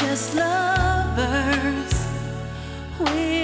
just lovers. We